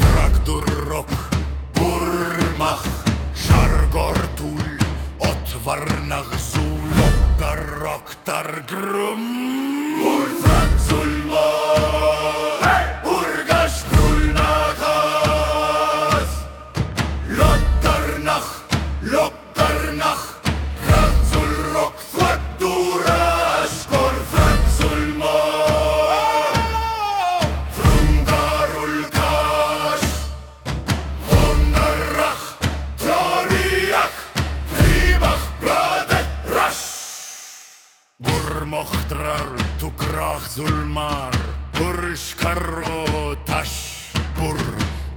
Ragdurok, Burmach, Shargortul, Otvarnach, Zuloktarok, Targrum, Urfrak, Zulma, Urgash, Tulnagas, Lottarnach, Lottarnach, Ochtrar, Tukrach, Zulmar, Hursh, Tash, Bur,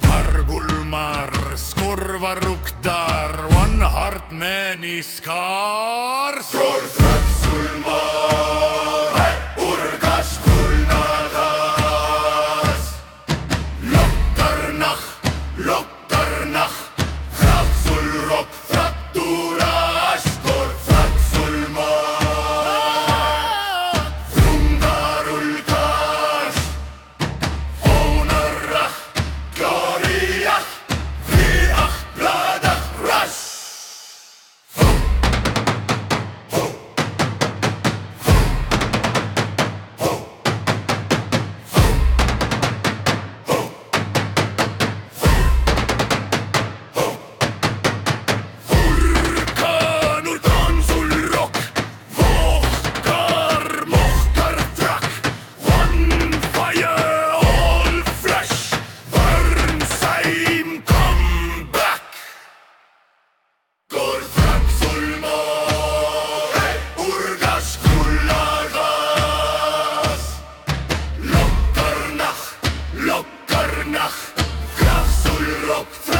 Targulmar, Skurvaruk, Dar, One Heart, Many Scars, Skurvaruk, Zulmar, through.